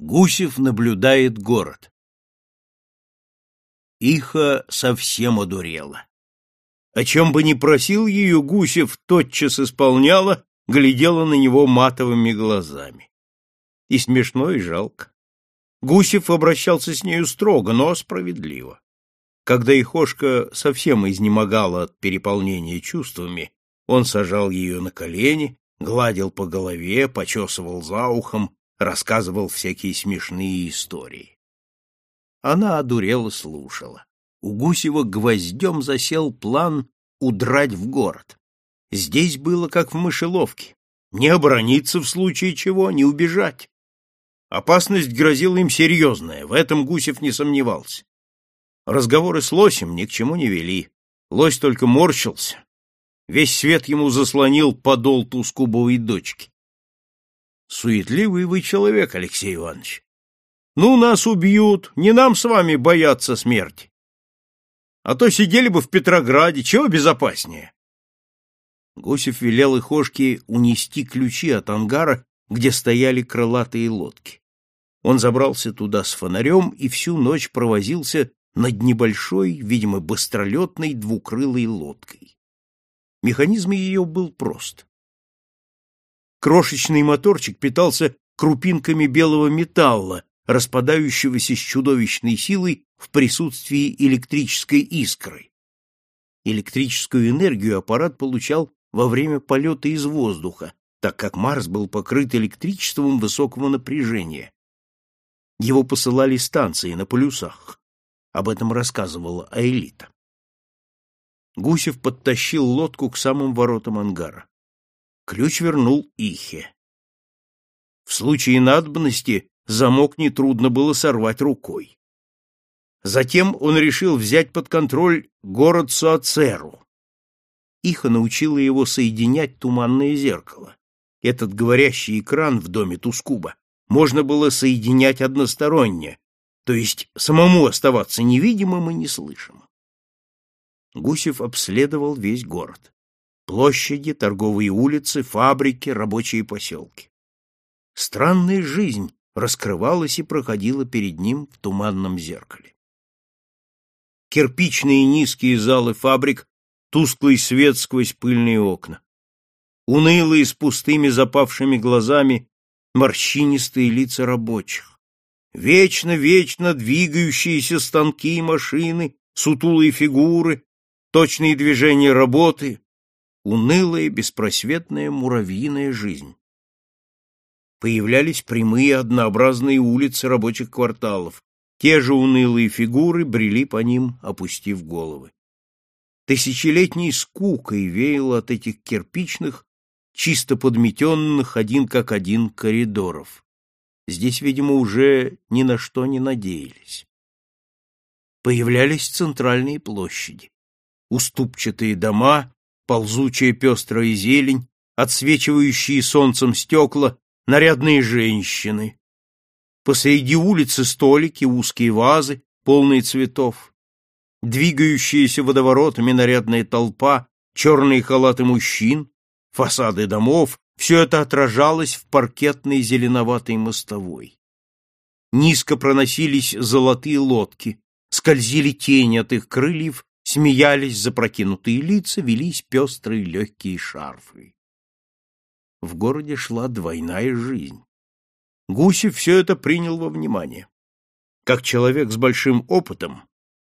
Гусев наблюдает город. Иха совсем одурела. О чем бы ни просил ее, Гусев тотчас исполняла, глядела на него матовыми глазами. И смешно, и жалко. Гусев обращался с нею строго, но справедливо. Когда Ихошка совсем изнемогала от переполнения чувствами, он сажал ее на колени, гладил по голове, почесывал за ухом, рассказывал всякие смешные истории. Она одурела слушала. У Гусева гвоздем засел план удрать в город. Здесь было как в мышеловке. Не оборониться в случае чего, не убежать. Опасность грозила им серьезная, в этом Гусев не сомневался. Разговоры с лосем ни к чему не вели. Лось только морщился. Весь свет ему заслонил подол тускубовой дочки. Суетливый вы человек, Алексей Иванович. Ну, нас убьют, не нам с вами бояться смерти. А то сидели бы в Петрограде, чего безопаснее. Гусев велел Ихошке унести ключи от ангара, где стояли крылатые лодки. Он забрался туда с фонарем и всю ночь провозился над небольшой, видимо, быстролетной двукрылой лодкой. Механизм ее был прост. Крошечный моторчик питался крупинками белого металла, распадающегося с чудовищной силой в присутствии электрической искры. Электрическую энергию аппарат получал во время полета из воздуха, так как Марс был покрыт электричеством высокого напряжения. Его посылали станции на полюсах. Об этом рассказывала Аэлита. Гусев подтащил лодку к самым воротам ангара. Ключ вернул Ихе. В случае надобности замок нетрудно было сорвать рукой. Затем он решил взять под контроль город Суацеру. Иха научила его соединять туманное зеркало. Этот говорящий экран в доме Тускуба можно было соединять односторонне, то есть самому оставаться невидимым и неслышимым. Гусев обследовал весь город площади, торговые улицы, фабрики, рабочие поселки. Странная жизнь раскрывалась и проходила перед ним в туманном зеркале. Кирпичные низкие залы фабрик, тусклый свет сквозь пыльные окна. Унылые с пустыми запавшими глазами морщинистые лица рабочих. Вечно-вечно двигающиеся станки и машины, сутулые фигуры, точные движения работы, унылая, беспросветная муравьиная жизнь. Появлялись прямые однообразные улицы рабочих кварталов, те же унылые фигуры брели по ним, опустив головы. Тысячелетней скукой веяло от этих кирпичных, чисто подметенных один как один коридоров. Здесь, видимо, уже ни на что не надеялись. Появлялись центральные площади, уступчатые дома, ползучая пестрая зелень, отсвечивающие солнцем стекла, нарядные женщины. Посреди улицы столики, узкие вазы, полные цветов. Двигающаяся водоворотами нарядная толпа, черные халаты мужчин, фасады домов — все это отражалось в паркетной зеленоватой мостовой. Низко проносились золотые лодки, скользили тени от их крыльев смеялись запрокинутые лица, велись пестрые легкие шарфы. В городе шла двойная жизнь. Гусев все это принял во внимание. Как человек с большим опытом,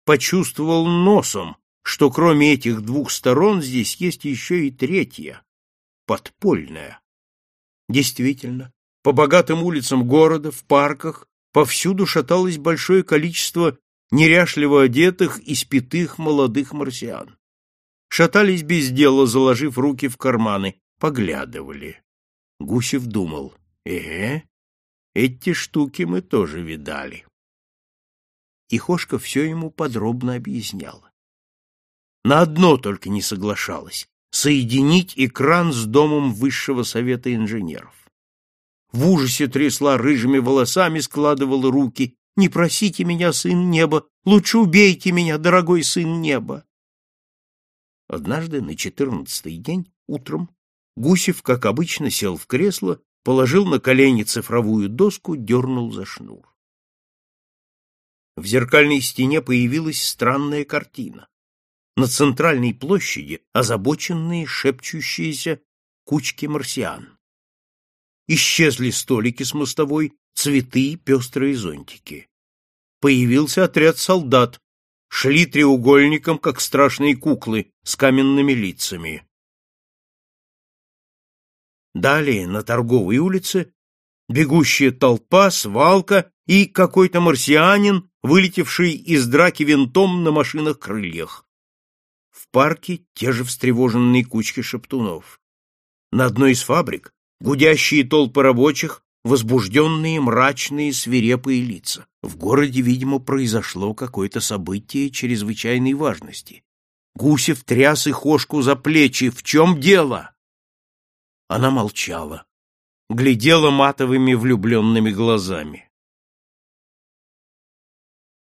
почувствовал носом, что кроме этих двух сторон здесь есть еще и третья, подпольная. Действительно, по богатым улицам города, в парках, повсюду шаталось большое количество неряшливо одетых и спитых молодых марсиан. Шатались без дела, заложив руки в карманы, поглядывали. Гусев думал, э, эти штуки мы тоже видали. И Хошка все ему подробно объясняла. На одно только не соглашалась — соединить экран с домом Высшего Совета Инженеров. В ужасе трясла рыжими волосами, складывала руки не просите меня, сын неба, лучше убейте меня, дорогой сын неба. Однажды на четырнадцатый день утром Гусев, как обычно, сел в кресло положил на колени цифровую доску, дернул за шнур. В зеркальной стене появилась странная картина. На центральной площади озабоченные шепчущиеся кучки марсиан. Исчезли столики с мостовой, цветы, пестрые зонтики. Появился отряд солдат, шли треугольником, как страшные куклы с каменными лицами. Далее на торговой улице бегущая толпа, свалка и какой-то марсианин, вылетевший из драки винтом на машинах-крыльях. В парке те же встревоженные кучки шептунов. На одной из фабрик гудящие толпы рабочих, возбужденные, мрачные, свирепые лица. В городе, видимо, произошло какое-то событие чрезвычайной важности. Гусев тряс и хошку за плечи. В чем дело? Она молчала, глядела матовыми влюбленными глазами.